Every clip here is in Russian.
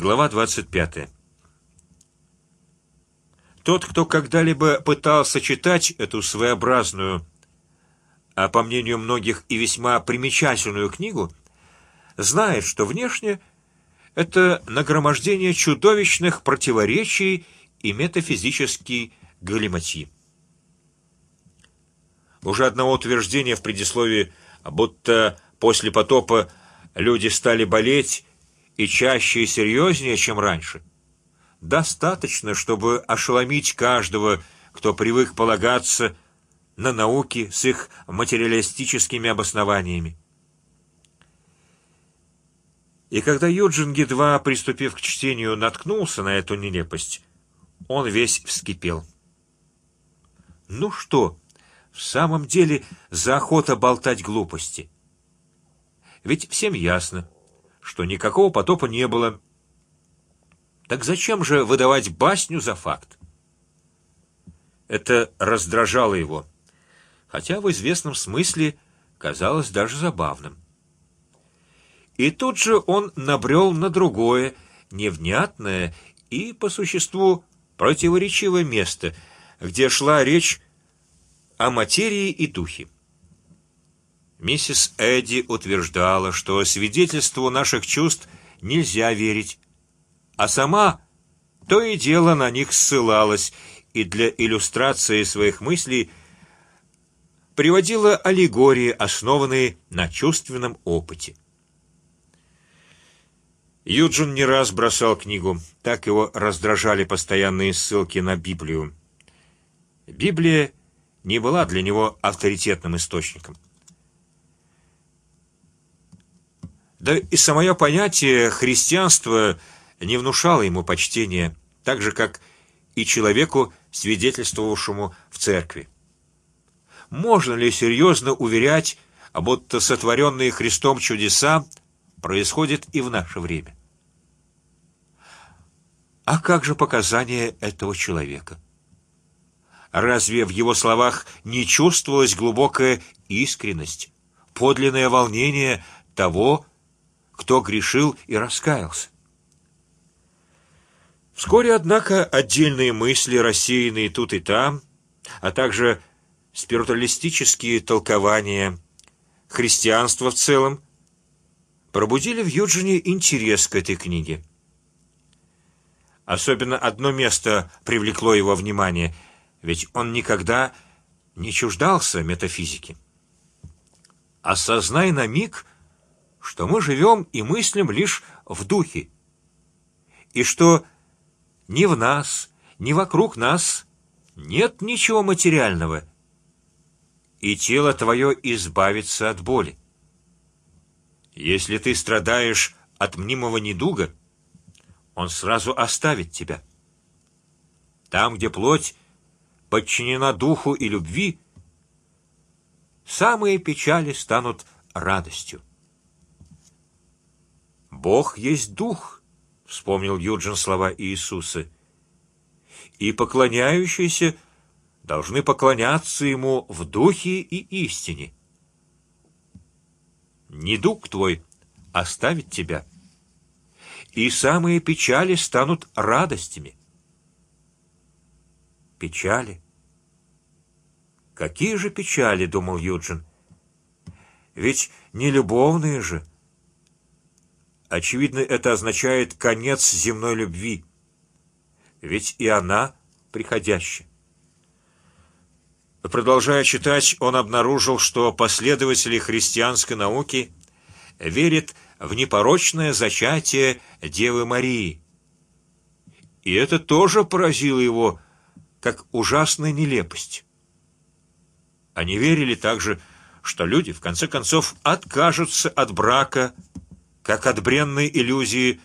Глава двадцать пятая. Тот, кто когда-либо пытался читать эту своеобразную, а по мнению многих и весьма примечательную книгу, знает, что внешне это нагромождение чудовищных противоречий и метафизический галиматьи. Уже одного утверждения в предисловии, будто после потопа люди стали болеть и чаще и серьезнее, чем раньше, достаточно, чтобы ошеломить каждого, кто привык полагаться на науки с их материалистическими обоснованиями. И когда Юджин едва приступив к чтению наткнулся на эту нелепость, он весь вскипел. Ну что, в самом деле за охота болтать глупости? Ведь всем ясно, что никакого потопа не было. Так зачем же выдавать басню за факт? Это раздражало его, хотя в известном смысле казалось даже забавным. И тут же он набрел на другое, невнятное и по существу противоречивое место, где шла речь о материи и духе. Миссис Эдди утверждала, что свидетельству наших чувств нельзя верить, а сама то и дело на них ссылалась и для иллюстрации своих мыслей приводила аллегории, основанные на чувственном опыте. Юджин не раз бросал книгу, так его раздражали постоянные ссылки на Библию. Библия не была для него авторитетным источником. Да и самое понятие христианства не внушало ему почтения, так же как и человеку, свидетельствовавшему в церкви. Можно ли серьезно уверять, будто сотворенные Христом чудеса происходят и в наше время? А как же показания этого человека? Разве в его словах не чувствовалась глубокая искренность, подлинное волнение того, кто грешил и раскаялся. Вскоре, однако, отдельные мысли, рассеянные тут и там, а также спиритуалистические толкования христианства в целом, пробудили в Юджине интерес к этой книге. Особенно одно место привлекло его внимание, ведь он никогда не чуждался метафизики. Осознай на миг, что мы живем и мыслим лишь в духе, и что ни в нас, ни вокруг нас нет ничего материального, и тело твое избавится от боли. Если ты страдаешь от мнимого недуга, он сразу оставит тебя. Там, где плоть подчинена духу и любви, самые печали станут радостью. Бог есть дух, вспомнил Юджин слова Иисуса. И поклоняющиеся должны поклоняться ему в духе и истине. Недуг твой оставит тебя, и самые печали станут радостями. Печали. Какие же печали, думал Юджин? Ведь не любовные же. Очевидно, это означает конец земной любви, ведь и она приходящая. Продолжая читать, он обнаружил, что последователи христианской науки верят в непорочное зачатие Девы Марии, и это тоже поразило его, как ужасная нелепость. Они верили также, что люди в конце концов откажутся от брака как от бренной иллюзии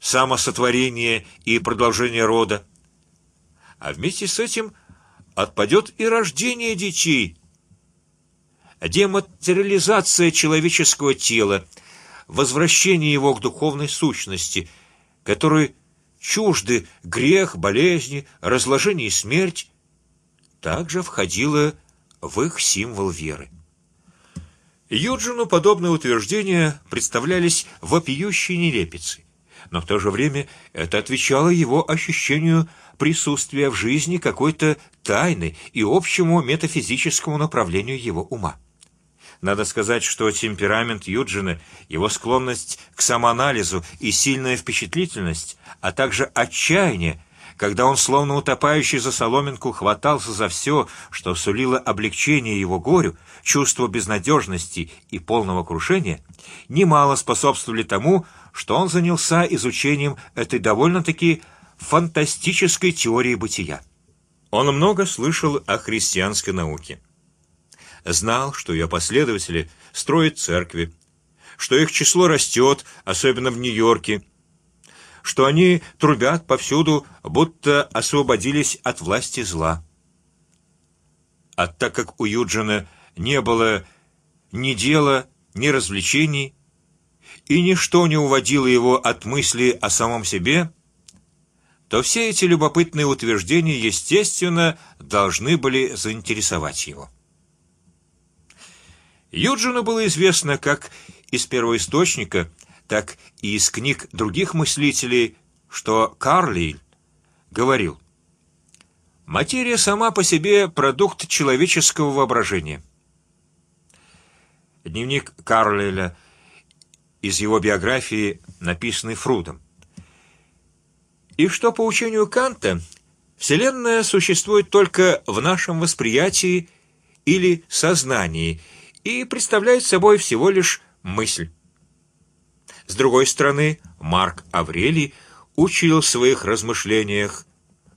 самосотворения и продолжения рода, а вместе с этим отпадет и рождение детей, дематериализация человеческого тела, возвращение его к духовной сущности, которой чужды грех, болезни, разложение и смерть, также входило в их символ веры. Юджину подобные утверждения представлялись вопиющей нелепицей, но в то же время это отвечало его ощущению присутствия в жизни какой-то тайны и общему метафизическому направлению его ума. Надо сказать, что темперамент Юджина, его склонность к самоанализу и сильная впечатлительность, а также отчаяние, когда он словно утопающий за соломинку хватался за все, что сулило облегчение его горю, чувство безнадежности и полного крушения, немало способствовали тому, что он занялся изучением этой довольно-таки фантастической теории бытия. Он много слышал о христианской науке, знал, что ее последователи строят церкви, что их число растет, особенно в Нью-Йорке, что они трубят повсюду, будто освободились от власти зла. А так как у Юджина не было ни дела, ни развлечений, и ничто не уводило его от мысли о самом себе, то все эти любопытные утверждения, естественно, должны были заинтересовать его. Юджину было известно, как из первоисточника, так и из книг других мыслителей, что Карлиль говорил: материя сама по себе продукт человеческого воображения. Дневник Карлиля из его биографии, написанный Фрудом и что по учению Канта Вселенная существует только в нашем восприятии или сознании и представляет собой всего лишь мысль. С другой стороны, Марк Аврелий учил в своих размышлениях,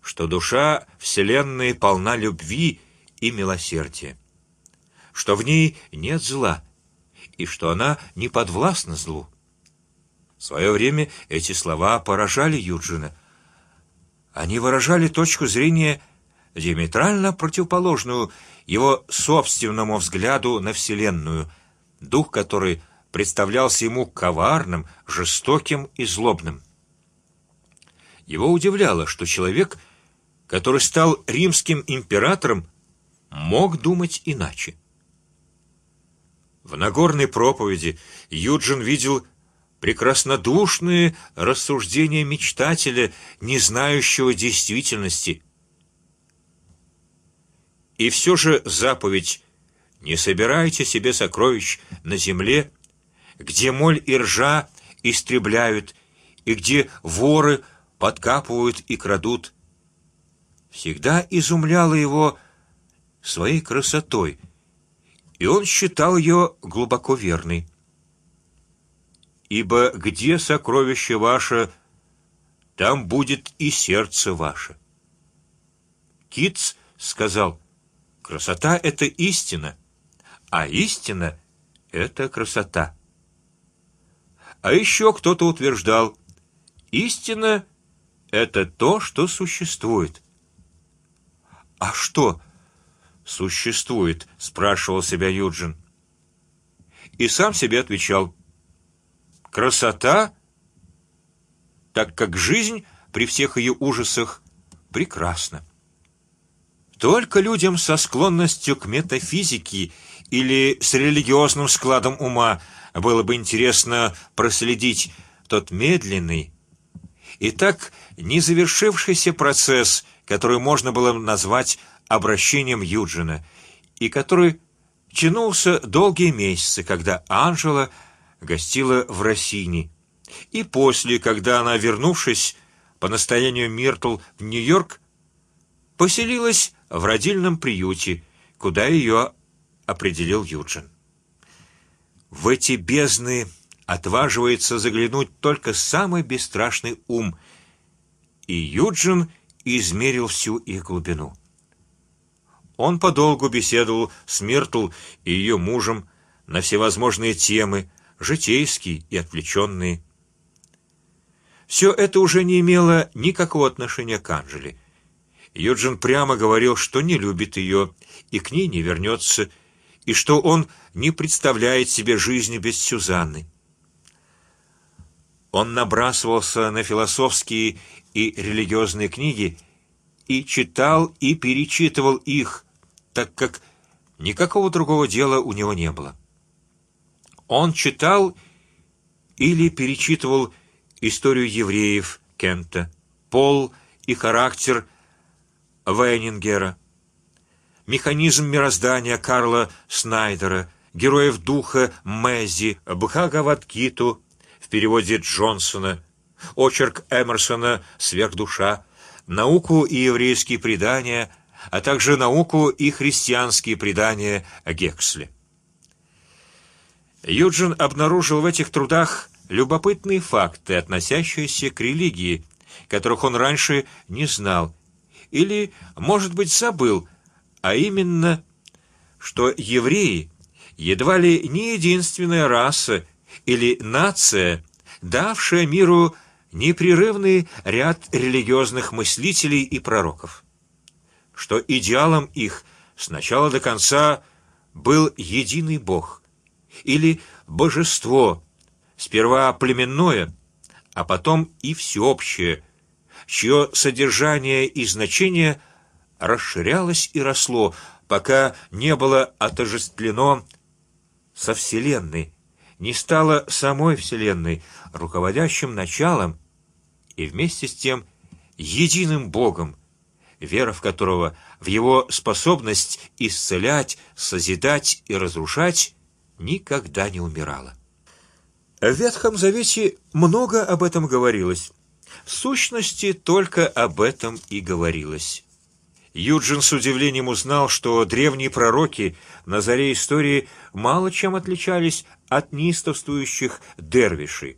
что душа Вселенной полна любви и милосердия, что в ней нет зла и что она не подвластна злу. В свое время эти слова поражали Юджина они выражали точку зрения диаметрально противоположную его собственному взгляду на вселенную, дух который представлялся ему коварным, жестоким и злобным. Его удивляло, что человек, который стал римским императором, мог думать иначе. В Нагорной проповеди Юджин видел прекраснодушные рассуждения мечтателя, не знающего действительности. И все же заповедь: не собирайте себе сокровищ на земле, где моль и ржа истребляют, и где воры подкапывают и крадут. Всегда изумляла его своей красотой, и он считал ее глубоко верной ибо где сокровище ваше, там будет и сердце ваше. Китс сказал: красота – это истина, а истина – это красота. А еще кто-то утверждал: истина – это то, что существует. А что существует? спрашивал себя Юджин. И сам себе отвечал: красота, так как жизнь при всех ее ужасах прекрасна. Только людям со склонностью к метафизике или с религиозным складом ума было бы интересно проследить тот медленный и так не завершившийся процесс, который можно было назвать обращением Юджина, и который тянулся долгие месяцы, когда Анжела гостила в Россини, и после, когда она, вернувшись по настоянию Миртл в Нью-Йорк, поселилась в родильном приюте, куда ее определил Юджин. В эти бездны отваживается заглянуть только самый бесстрашный ум, и Юджин измерил всю их глубину. Он подолгу беседовал с Миртл и ее мужем на всевозможные темы, житейские и отвлеченные. Все это уже не имело никакого отношения к Анжели. Юджин прямо говорил, что не любит ее и к ней не вернется, и что он не представляет себе жизни без Сюзанны. Он набрасывался на философские и религиозные книги и читал и перечитывал их, так как никакого другого дела у него не было. Он читал или перечитывал историю евреев Кента, пол и характер Вейнингера, механизм мироздания Карла Снайдера, героев духа Мэзи, Бхагавадгиту в переводе Джонсона, очерк Эмерсона «Сверхдуша», науку и еврейские предания, а также науку и христианские предания Гексли. Юджин обнаружил в этих трудах любопытные факты, относящиеся к религии, которых он раньше не знал или, может быть, забыл, а именно, что евреи едва ли не единственная раса или нация, давшая миру непрерывный ряд религиозных мыслителей и пророков, что идеалом их с начала до конца был единый Бог или божество, сперва племенное, а потом и всеобщее, чье содержание и значение расширялось и росло, пока не было отождествлено со вселенной, не стало самой вселенной руководящим началом и вместе с тем единым Богом, вера в которого в его способность исцелять, созидать и разрушать никогда не умирала. В Ветхом Завете много об этом говорилось. В сущности, только об этом и говорилось. Юджин с удивлением узнал, что древние пророки на заре истории мало чем отличались от неистовствующих дервишей.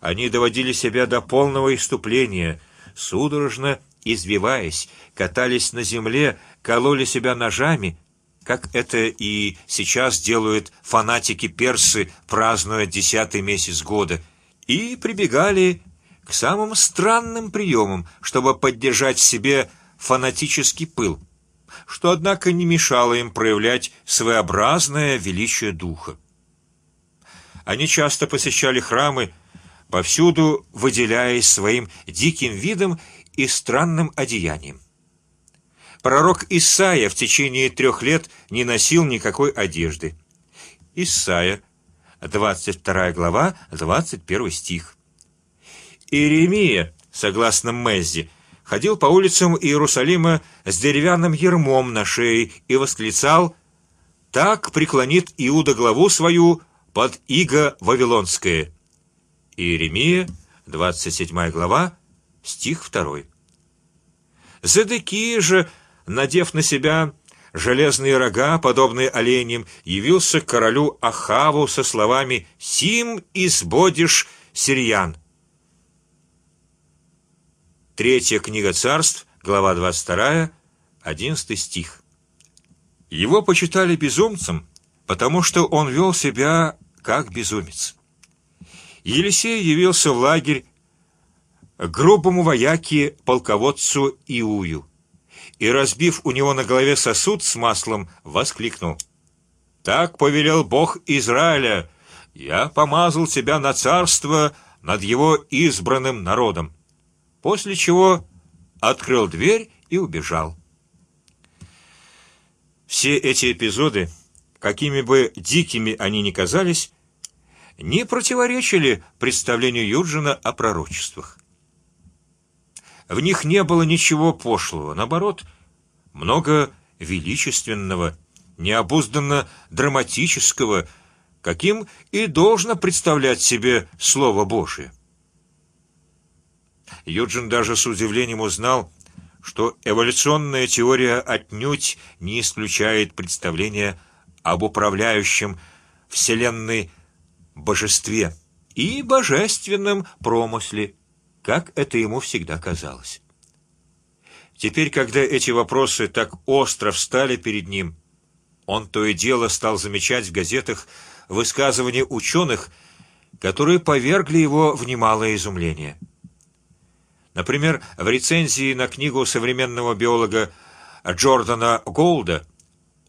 Они доводили себя до полного иступления, судорожно извиваясь, катались на земле, кололи себя ножами как это и сейчас делают фанатики персы, празднуя десятый месяц года, и прибегали к самым странным приемам, чтобы поддержать в себе фанатический пыл, что однако не мешало им проявлять своеобразное величие духа. Они часто посещали храмы, повсюду выделяясь своим диким видом и странным одеянием. Пророк Исаия в течение трех лет не носил никакой одежды. Исаия, двадцать вторая глава, двадцать первый стих. Иеремия, согласно Меззи, ходил по улицам Иерусалима с деревянным ермом на шее и восклицал: "Так преклонит Иуда главу свою под иго вавилонское". Иеремия, двадцать седьмая глава, стих второй. Зедекия же надев на себя железные рога, подобные оленям, явился к королю Ахаву со словами: "Сим избодишь сириян". Третья книга Царств, глава 22, одиннадцатый стих. Его почитали безумцем, потому что он вел себя как безумец. Елисей явился в лагерь грубому вояке полководцу Иую и разбив у него на голове сосуд с маслом, воскликнул: "Так повелел Бог Израиля: я помазал тебя на царство над его избранным народом". После чего открыл дверь и убежал. Все эти эпизоды, какими бы дикими они ни казались, не противоречили представлению Юджина о пророчествах. В них не было ничего пошлого, наоборот, много величественного, необузданно драматического, каким и должно представлять себе слово Божие. Юджин даже с удивлением узнал, что эволюционная теория отнюдь не исключает представления об управляющем вселенной божестве и божественном промысле как это ему всегда казалось. Теперь, когда эти вопросы так остро встали перед ним, он то и дело стал замечать в газетах высказывания ученых, которые повергли его в немалое изумление. Например, в рецензии на книгу современного биолога Джордана Голда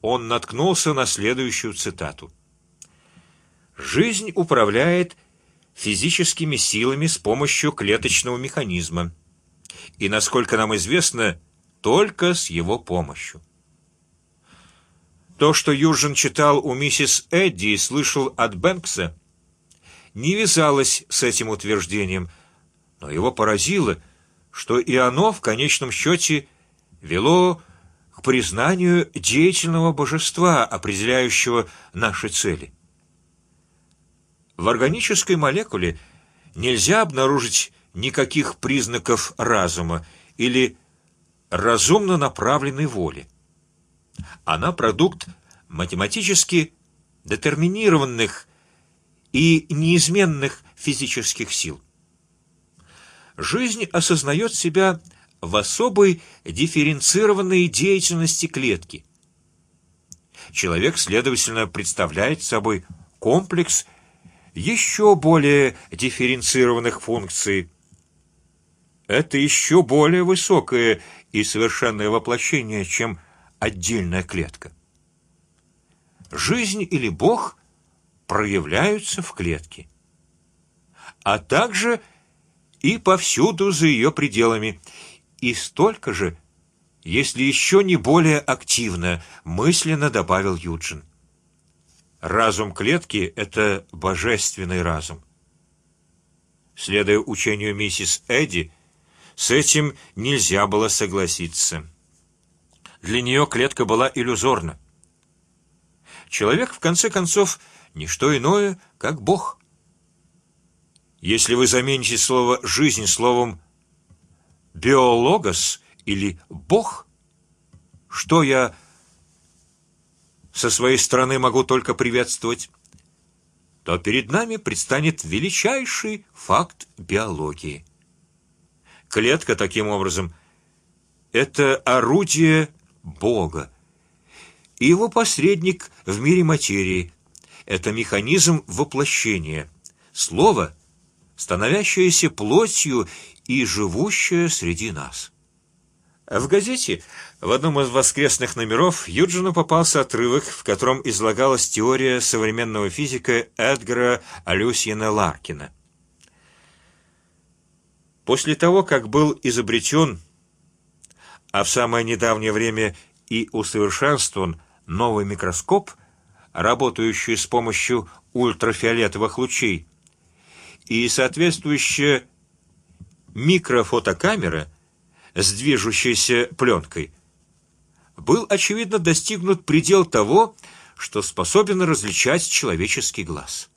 он наткнулся на следующую цитату: "Жизнь управляет физическими силами с помощью клеточного механизма, и, насколько нам известно, только с его помощью. То, что Юджин читал у миссис Эдди и слышал от Бэнкса, не вязалось с этим утверждением, но его поразило, что и оно в конечном счете вело к признанию деятельного божества, определяющего наши цели. В органической молекуле нельзя обнаружить никаких признаков разума или разумно направленной воли. Она продукт математически детерминированных и неизменных физических сил. Жизнь осознает себя в особой дифференцированной деятельности клетки. Человек, следовательно, представляет собой комплекс еще более дифференцированных функций. Это еще более высокое и совершенное воплощение, чем отдельная клетка. Жизнь или Бог проявляются в клетке, а также и повсюду за ее пределами, и столько же, если еще не более активно, мысленно добавил Юджин. Разум клетки – это божественный разум. Следуя учению миссис Эдди, с этим нельзя было согласиться. Для нее клетка была иллюзорна. Человек в конце концов не что иное, как Бог. Если вы замените слово жизнь словом биологос или Бог, что я со своей стороны могу только приветствовать, то перед нами предстанет величайший факт биологии. Клетка таким образом это орудие Бога, и его посредник в мире материи это механизм воплощения, слово, становящееся плотью и живущее среди нас. В газете в одном из воскресных номеров Юджину попался отрывок, в котором излагалась теория современного физика Эдгара Алюсьена Ларкина. После того, как был изобретен, а в самое недавнее время и усовершенствован новый микроскоп, работающий с помощью ультрафиолетовых лучей, и соответствующая микрофотокамера с движущейся пленкой, был очевидно достигнут предел того, что способен различать человеческий глаз.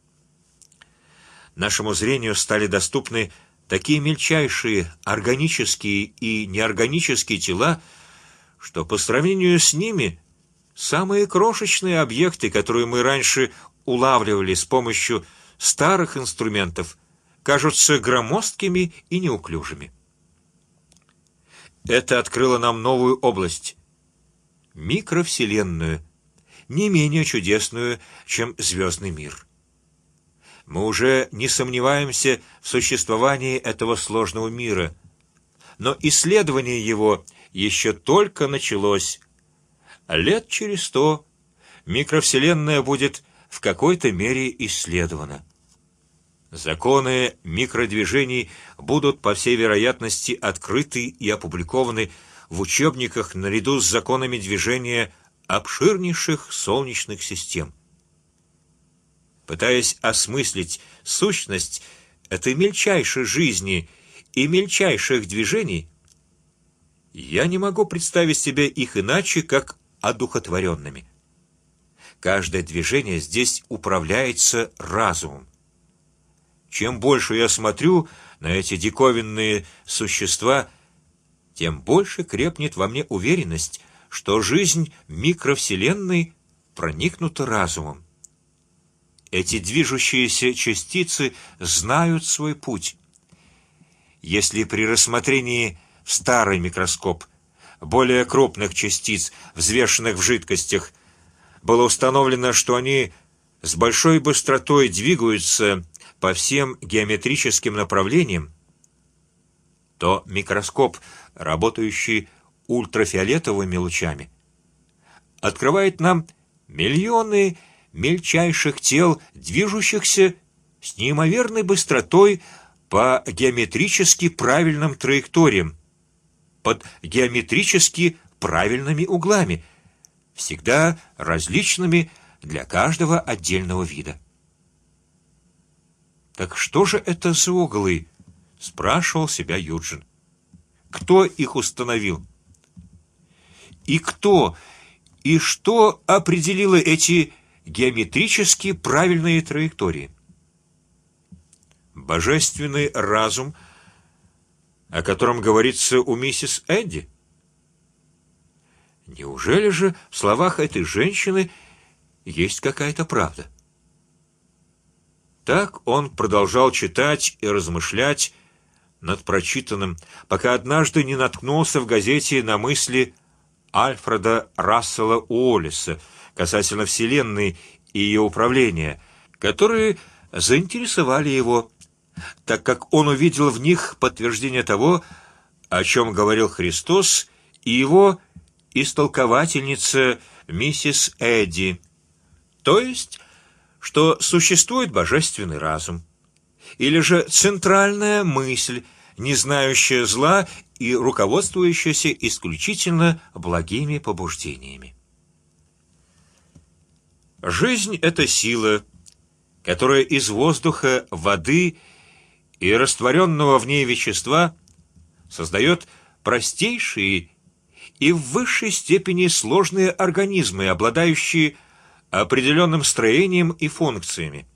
Нашему зрению стали доступны такие мельчайшие органические и неорганические тела, что по сравнению с ними самые крошечные объекты, которые мы раньше улавливали с помощью старых инструментов, кажутся громоздкими и неуклюжими. Это открыло нам новую область, микровселенную, не менее чудесную, чем звездный мир. Мы уже не сомневаемся в существовании этого сложного мира, но исследование его еще только началось. Лет через сто микровселенная будет в какой-то мере исследована. Законы микродвижений будут по всей вероятности открыты и опубликованы в учебниках наряду с законами движения обширнейших солнечных систем. Пытаясь осмыслить сущность этой мельчайшей жизни и мельчайших движений, я не могу представить себе их иначе, как одухотворенными. Каждое движение здесь управляется разумом. Чем больше я смотрю на эти диковинные существа, тем больше крепнет во мне уверенность, что жизнь микровселенной проникнута разумом. Эти движущиеся частицы знают свой путь. Если при рассмотрении в старый микроскоп более крупных частиц, взвешенных в жидкостях, было установлено, что они с большой быстротой двигаются по всем геометрическим направлениям, то микроскоп, работающий ультрафиолетовыми лучами, открывает нам миллионы мельчайших тел, движущихся с неимоверной быстротой по геометрически правильным траекториям, под геометрически правильными углами, всегда различными для каждого отдельного вида. Так что же это за углы? спрашивал себя Юджин. Кто их установил? И кто и что определило эти геометрически правильные траектории? Божественный разум, о котором говорится у миссис Эдди. Неужели же в словах этой женщины есть какая-то правда? Так он продолжал читать и размышлять над прочитанным, пока однажды не наткнулся в газете на мысли Альфреда Рассела Уоллеса касательно Вселенной и ее управления, которые заинтересовали его, так как он увидел в них подтверждение того, о чем говорил Христос и его истолковательница миссис Эдди, то есть, что существует божественный разум, или же центральная мысль, не знающая зла и руководствующаяся исключительно благими побуждениями. Жизнь – это сила, которая из воздуха, воды и растворенного в ней вещества создает простейшие и в высшей степени сложные организмы, обладающие определенным строением и функциями.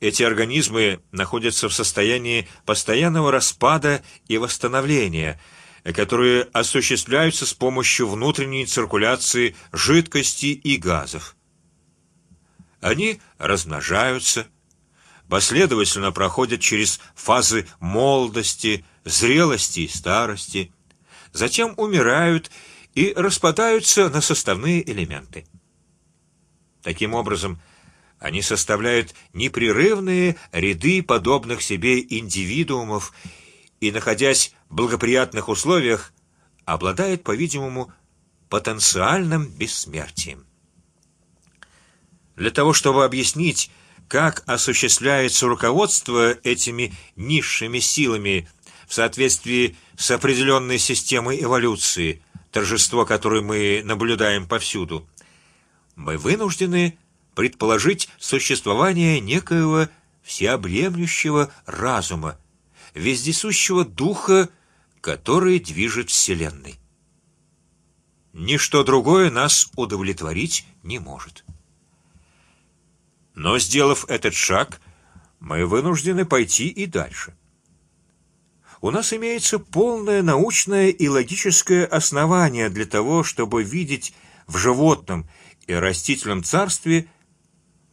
Эти организмы находятся в состоянии постоянного распада и восстановления, которые осуществляются с помощью внутренней циркуляции жидкости и газов. Они размножаются, последовательно проходят через фазы молодости, зрелости и старости, затем умирают и распадаются на составные элементы. Таким образом, они составляют непрерывные ряды подобных себе индивидуумов и, находясь в благоприятных условиях, обладают, по-видимому, потенциальным бессмертием. Для того, чтобы объяснить, как осуществляется руководство этими низшими силами в соответствии с определенной системой эволюции, торжество которой мы наблюдаем повсюду, мы вынуждены предположить существование некоего всеобъемлющего разума, вездесущего духа, который движет вселенной. Ничто другое нас удовлетворить не может. Но сделав этот шаг, мы вынуждены пойти и дальше. У нас имеется полное научное и логическое основание для того, чтобы видеть в животном и растительном царстве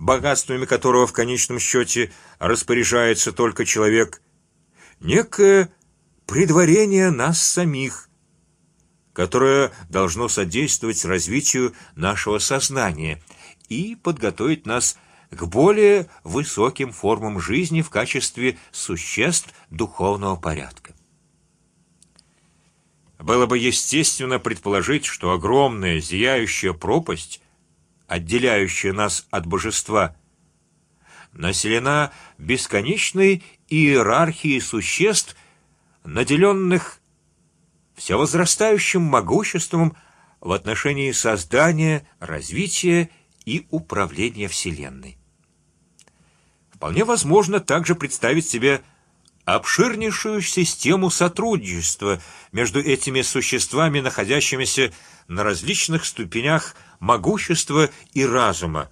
богатствами которого в конечном счете распоряжается только человек, некое предварение нас самих, которое должно содействовать развитию нашего сознания и подготовить нас более высоким формам жизни в качестве существ духовного порядка. Было бы естественно предположить, что огромная зияющая пропасть отделяющая нас от божества, населена бесконечной иерархией существ, наделенных все возрастающим могуществом в отношении создания, развития и управления вселенной. Вполне возможно также представить себе обширнейшую систему сотрудничества между этими существами, находящимися на различных ступенях могущества и разума,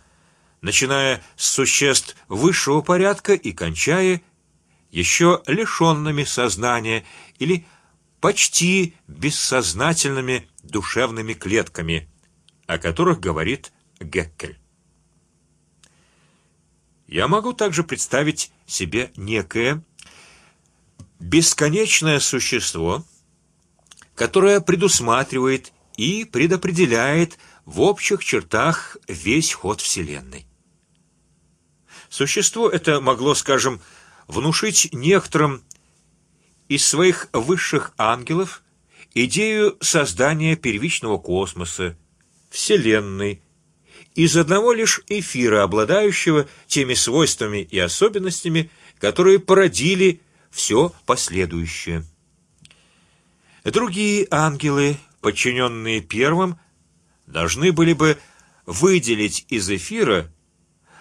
начиная с существ высшего порядка и кончая еще лишенными сознания или почти бессознательными душевными клетками, о которых говорит Геккель. Я могу также представить себе некое бесконечное существо, которое предусматривает и предопределяет в общих чертах весь ход вселенной. Существо это могло, скажем, внушить некоторым из своих высших ангелов идею создания первичного космоса, вселенной, из одного лишь эфира, обладающего теми свойствами и особенностями, которые породили все последующее. Другие ангелы подчиненные первым, должны были бы выделить из эфира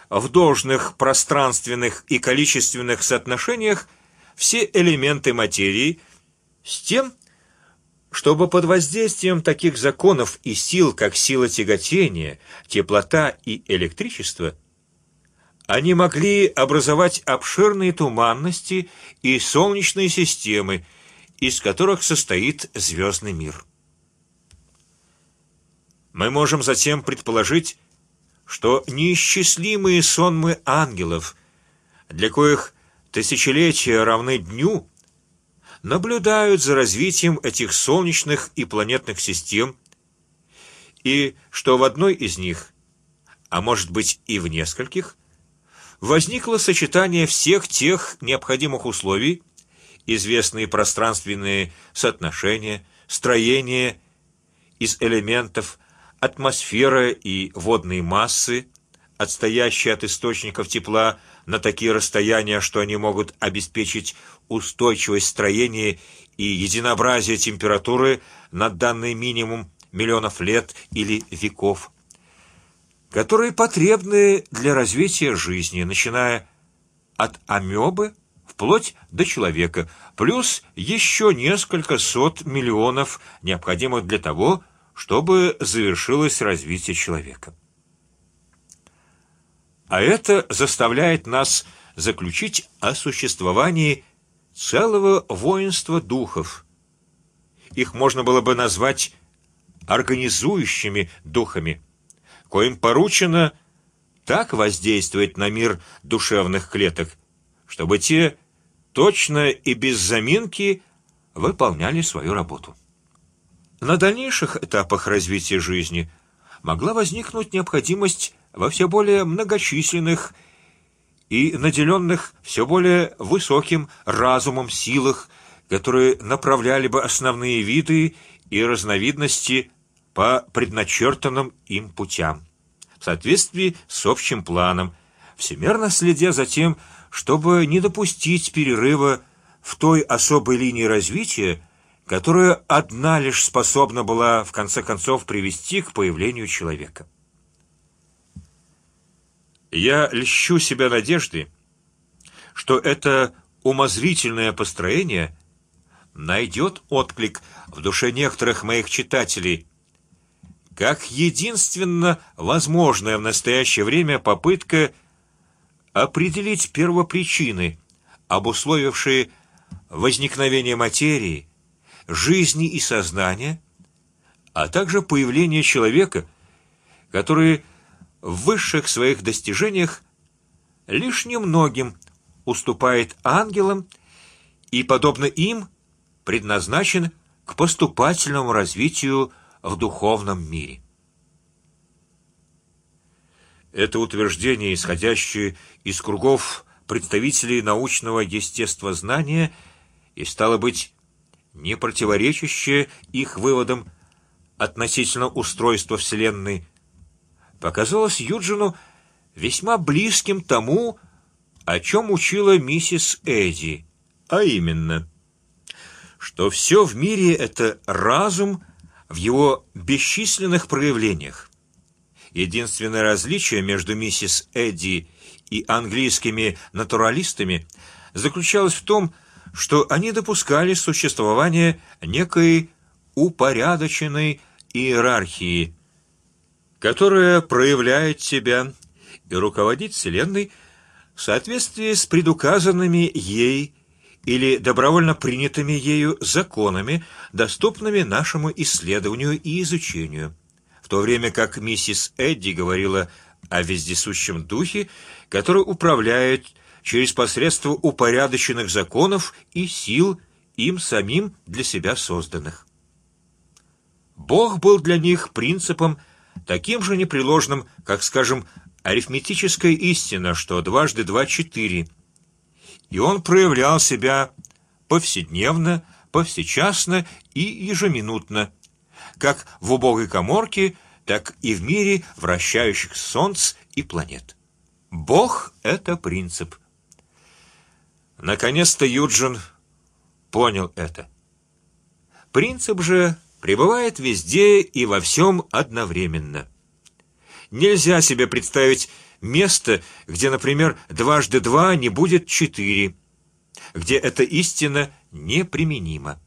в должных пространственных и количественных соотношениях все элементы материи с тем, чтобы под воздействием таких законов и сил, как сила тяготения, теплота и электричество, они могли образовать обширные туманности и солнечные системы, из которых состоит звездный мир. Мы можем затем предположить, что неисчислимые сонмы ангелов, для коих тысячелетия равны дню, наблюдают за развитием этих солнечных и планетных систем, и что в одной из них, а может быть и в нескольких, возникло сочетание всех тех необходимых условий, известные пространственные соотношения, строение из элементов атмосфера и водные массы, отстоящие от источников тепла на такие расстояния, что они могут обеспечить устойчивость строения и единообразие температуры на данный минимум миллионов лет или веков, которые потребны для развития жизни, начиная от амебы вплоть до человека, плюс еще несколько сот миллионов необходимых для того, чтобы завершилось развитие человека. А это заставляет нас заключить о существовании целого воинства духов. Их можно было бы назвать организующими духами, коим поручено так воздействовать на мир душевных клеток, чтобы те точно и без заминки выполняли свою работу. На дальнейших этапах развития жизни могла возникнуть необходимость во все более многочисленных и наделенных все более высоким разумом силах, которые направляли бы основные виды и разновидности по предначертанным им путям, в соответствии с общим планом, всемерно следя за тем, чтобы не допустить перерыва в той особой линии развития, которая одна лишь способна была в конце концов привести к появлению человека. Я льщу себя надеждой, что это умозрительное построение найдет отклик в душе некоторых моих читателей, как единственно возможная в настоящее время попытка определить первопричины, обусловившие возникновение материи жизни и сознания, а также появление человека, который в высших своих достижениях лишь немногим уступает ангелам и, подобно им, предназначен к поступательному развитию в духовном мире. Это утверждение, исходящее из кругов представителей научного естествознания, и стало быть не противоречащее их выводам относительно устройства вселенной, показалось Юджину весьма близким тому, о чем учила миссис Эдди, а именно, что все в мире это разум в его бесчисленных проявлениях. Единственное различие между миссис Эдди и английскими натуралистами заключалось в том, что они допускали существование некой упорядоченной иерархии, которая проявляет себя и руководит вселенной в соответствии с предуказанными ей или добровольно принятыми ею законами, доступными нашему исследованию и изучению, в то время как миссис Эдди говорила о вездесущем духе, который управляет через посредство упорядоченных законов и сил им самим для себя созданных. Бог был для них принципом таким же непреложным, как, скажем, арифметическая истина, что дважды два четыре, и он проявлял себя повседневно, повсечасно и ежеминутно, как в убогой коморке, так и в мире вращающих солнц и планет. Бог – это принцип. Наконец-то Юджин понял это. Принцип же пребывает везде и во всем одновременно. Нельзя себе представить место, где, например, дважды два не будет четыре, где эта истина неприменима.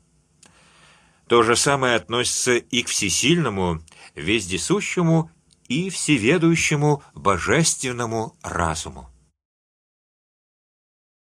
То же самое относится и к всесильному, вездесущему и всеведущему божественному разуму.